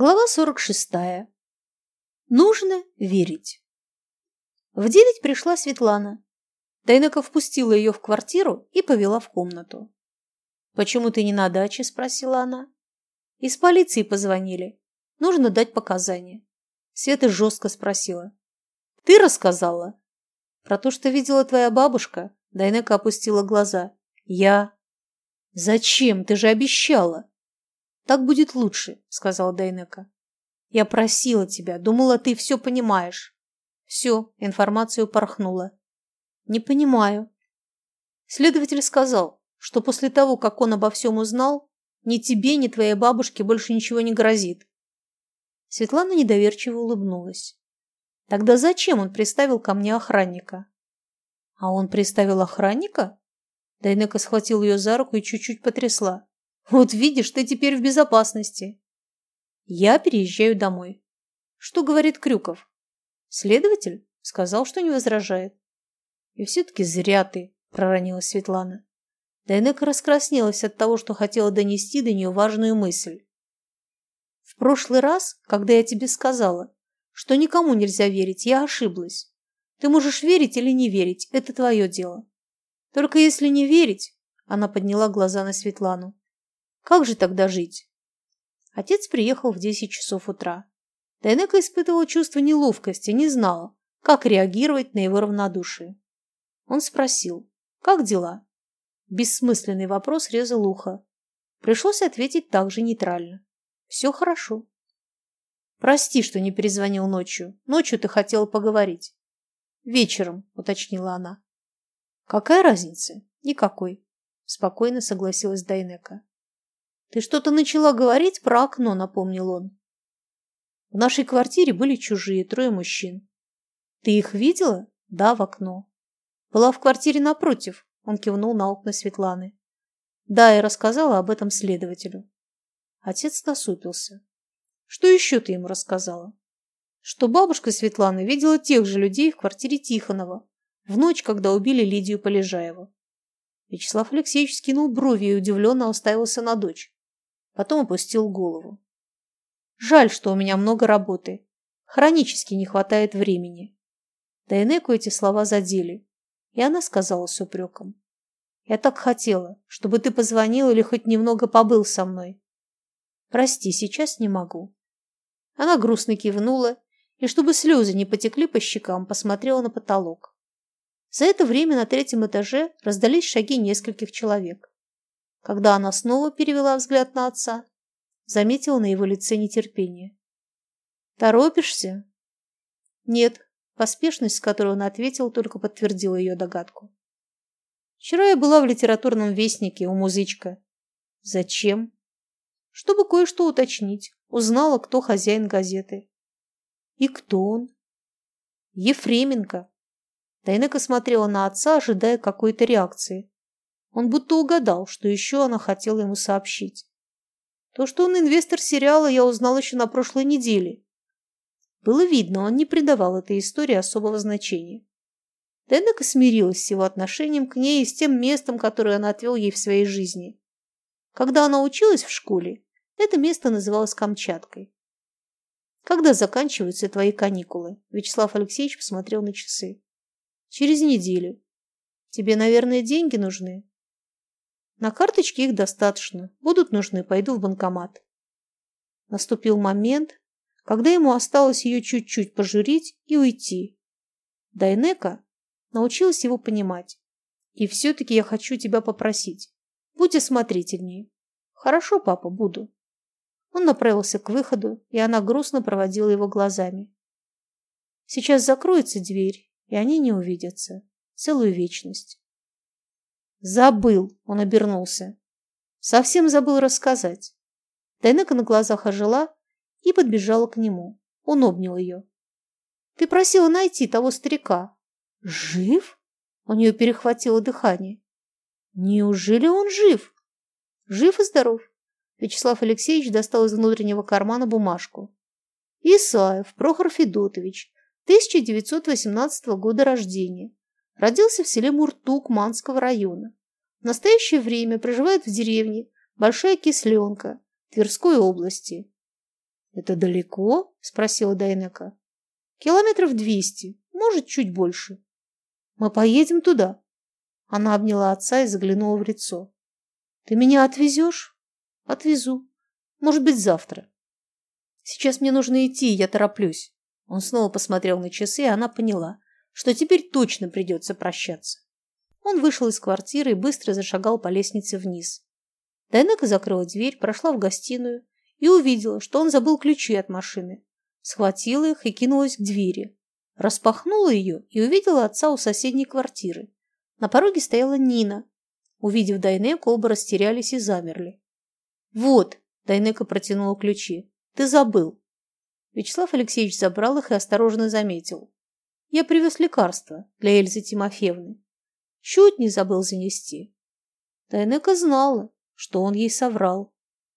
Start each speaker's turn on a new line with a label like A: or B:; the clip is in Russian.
A: Глава 46. Нужно верить. В девять пришла Светлана. Дайнека впустила ее в квартиру и повела в комнату. «Почему ты не на даче?» – спросила она. «Из полиции позвонили. Нужно дать показания». Света жестко спросила. «Ты рассказала?» «Про то, что видела твоя бабушка?» Дайнека опустила глаза. «Я». «Зачем? Ты же обещала!» «Так будет лучше», — сказал Дайнека. «Я просила тебя, думала, ты все понимаешь». Все, информацию порхнула. «Не понимаю». Следователь сказал, что после того, как он обо всем узнал, ни тебе, ни твоей бабушке больше ничего не грозит. Светлана недоверчиво улыбнулась. Тогда зачем он приставил ко мне охранника? А он приставил охранника? Дайнека схватил ее за руку и чуть-чуть потрясла. Вот видишь, ты теперь в безопасности. Я переезжаю домой. Что говорит Крюков? Следователь сказал, что не возражает. И все-таки зря ты, проронила Светлана. Дайнека раскраснелась от того, что хотела донести до нее важную мысль. В прошлый раз, когда я тебе сказала, что никому нельзя верить, я ошиблась. Ты можешь верить или не верить, это твое дело. Только если не верить, она подняла глаза на Светлану, как же тогда жить? Отец приехал в 10 часов утра. Дайнека испытывала чувство неловкости, не знала, как реагировать на его равнодушие. Он спросил, как дела? Бессмысленный вопрос резал ухо. Пришлось ответить также нейтрально. Все хорошо. Прости, что не перезвонил ночью. Ночью ты хотела поговорить. Вечером, уточнила она. Какая разница? Никакой. Спокойно согласилась Дайнека. «Ты что-то начала говорить про окно», — напомнил он. В нашей квартире были чужие, трое мужчин. «Ты их видела?» «Да, в окно». «Была в квартире напротив», — он кивнул на окна Светланы. «Да, я рассказала об этом следователю». Отец насупился. «Что еще ты ему рассказала?» «Что бабушка Светланы видела тех же людей в квартире Тихонова в ночь, когда убили Лидию Полежаеву». Вячеслав Алексеевич скинул брови и удивленно уставился на дочь потом опустил голову. Жаль, что у меня много работы. Хронически не хватает времени. Дайнеку эти слова задели, и она сказала с упреком. Я так хотела, чтобы ты позвонил или хоть немного побыл со мной. Прости, сейчас не могу. Она грустно кивнула и, чтобы слезы не потекли по щекам, посмотрела на потолок. За это время на третьем этаже раздались шаги нескольких человек. Когда она снова перевела взгляд на отца, заметила на его лице нетерпение. «Торопишься?» «Нет», поспешность, с которой он ответил, только подтвердила ее догадку. «Вчера я была в литературном вестнике у музычка». «Зачем?» «Чтобы кое-что уточнить. Узнала, кто хозяин газеты». «И кто он?» «Ефременко». Тайнека смотрела на отца, ожидая какой-то реакции. Он будто угадал, что еще она хотела ему сообщить. То, что он инвестор сериала, я узнал еще на прошлой неделе. Было видно, он не придавал этой истории особого значения. Дайнека смирилась с его отношением к ней и с тем местом, которое он отвел ей в своей жизни. Когда она училась в школе, это место называлось Камчаткой. «Когда заканчиваются твои каникулы?» Вячеслав Алексеевич посмотрел на часы. «Через неделю. Тебе, наверное, деньги нужны?» На карточке их достаточно. Будут нужны, пойду в банкомат. Наступил момент, когда ему осталось ее чуть-чуть пожурить и уйти. Дайнека научилась его понимать. И все-таки я хочу тебя попросить. Будь осмотрительнее. Хорошо, папа, буду. Он направился к выходу, и она грустно проводила его глазами. Сейчас закроется дверь, и они не увидятся. Целую вечность. Забыл, он обернулся. Совсем забыл рассказать. Дайнека на глазах ожила и подбежала к нему. Он обнял ее. Ты просила найти того старика. Жив? У нее перехватило дыхание. Неужели он жив? Жив и здоров. Вячеслав Алексеевич достал из внутреннего кармана бумажку. Исаев Прохор Федотович, 1918 года рождения. Родился в селе Муртук Манского района. В настоящее время проживает в деревне Большая Кисленка Тверской области. «Это далеко?» – спросила Дайнека. «Километров двести, может, чуть больше. Мы поедем туда». Она обняла отца и заглянула в лицо. «Ты меня отвезешь?» «Отвезу. Может быть, завтра». «Сейчас мне нужно идти, я тороплюсь». Он снова посмотрел на часы, и она поняла, что теперь точно придется прощаться. Он вышел из квартиры и быстро зашагал по лестнице вниз. Дайнека закрыла дверь, прошла в гостиную и увидела, что он забыл ключи от машины. Схватила их и кинулась к двери. Распахнула ее и увидела отца у соседней квартиры. На пороге стояла Нина. Увидев Дайнеку, оба растерялись и замерли. «Вот!» – Дайнека протянула ключи. «Ты забыл!» Вячеслав Алексеевич забрал их и осторожно заметил. «Я привез лекарства для Эльзы Тимофеевны. Чуть не забыл занести». Дайнека знала, что он ей соврал.